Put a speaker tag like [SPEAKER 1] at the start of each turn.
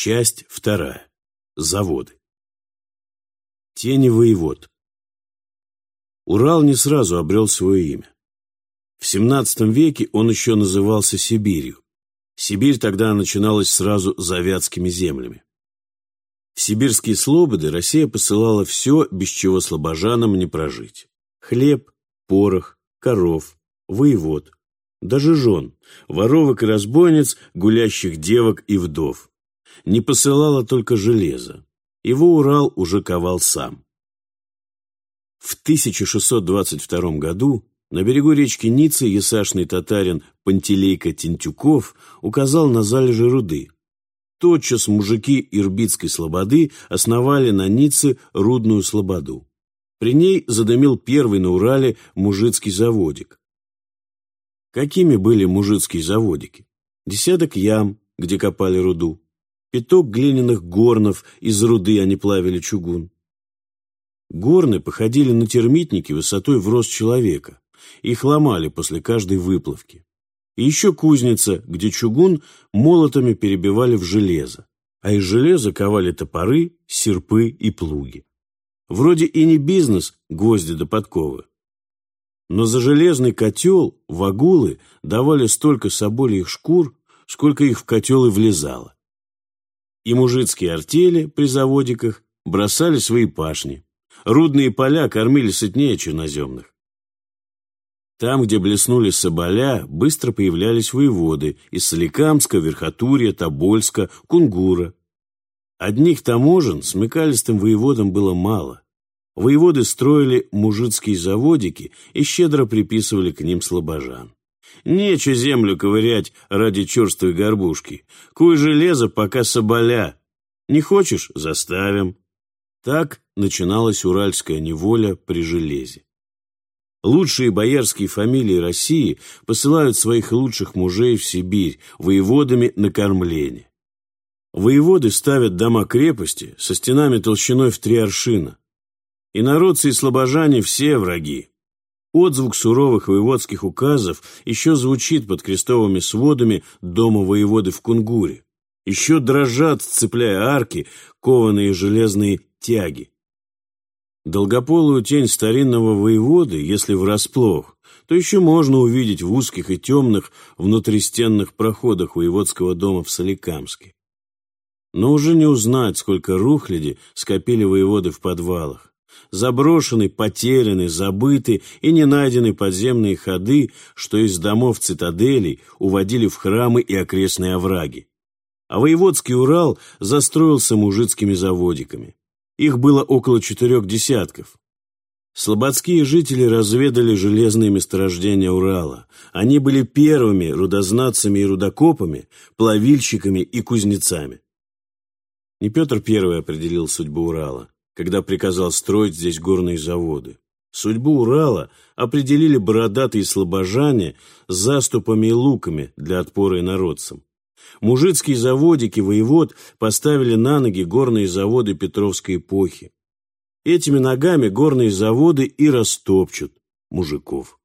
[SPEAKER 1] Часть вторая. Заводы. Тени воевод. Урал не сразу обрел свое имя. В XVII веке он еще назывался Сибирью. Сибирь тогда начиналась сразу за вятскими землями. В сибирские слободы Россия посылала все, без чего слобожанам не прожить. Хлеб, порох, коров, воевод, даже жен, воровок и разбойниц, гулящих девок и вдов. Не посылала только железо. Его Урал уже ковал сам. В 1622 году на берегу речки Ницы ясашный татарин Пантелейка Тентюков указал на залежи руды. Тотчас мужики Ирбитской слободы основали на Нице рудную слободу. При ней задымил первый на Урале мужицкий заводик. Какими были мужицкие заводики? Десяток ям, где копали руду, пяток глиняных горнов, из руды они плавили чугун. Горны походили на термитники высотой в рост человека. Их ломали после каждой выплавки. И еще кузница, где чугун молотами перебивали в железо, а из железа ковали топоры, серпы и плуги. Вроде и не бизнес, гвозди до подковы. Но за железный котел вагулы давали столько собольих шкур, сколько их в котел и влезало. И мужицкие артели при заводиках бросали свои пашни. Рудные поля кормили сытнее черноземных. Там, где блеснули соболя, быстро появлялись воеводы из Соликамска, Верхотурья, Тобольска, Кунгура. Одних таможен смекалистым воеводам было мало. Воеводы строили мужицкие заводики и щедро приписывали к ним слабожан. Нече землю ковырять ради черствой горбушки. Куй железо, пока соболя. Не хочешь – заставим. Так начиналась уральская неволя при железе. Лучшие боярские фамилии России посылают своих лучших мужей в Сибирь воеводами на кормление. Воеводы ставят дома-крепости со стенами толщиной в три аршина. И народцы и слабожане все враги. Отзвук суровых воеводских указов еще звучит под крестовыми сводами дома воеводы в Кунгуре. Еще дрожат, цепляя арки, кованые железные тяги. Долгополую тень старинного воеводы, если врасплох, то еще можно увидеть в узких и темных внутристенных проходах воеводского дома в Соликамске. Но уже не узнать, сколько рухляди скопили воеводы в подвалах заброшены, потеряны, забыты и не найдены подземные ходы, что из домов цитаделей уводили в храмы и окрестные овраги. А воеводский Урал застроился мужицкими заводиками. Их было около четырех десятков. Слободские жители разведали железные месторождения Урала. Они были первыми рудознатцами и рудокопами, плавильщиками и кузнецами. Не Петр I определил судьбу Урала когда приказал строить здесь горные заводы. Судьбу Урала определили бородатые слобожане с заступами и луками для отпора инородцам. Мужицкие заводики воевод поставили на ноги горные заводы Петровской эпохи. Этими ногами горные заводы и растопчут мужиков.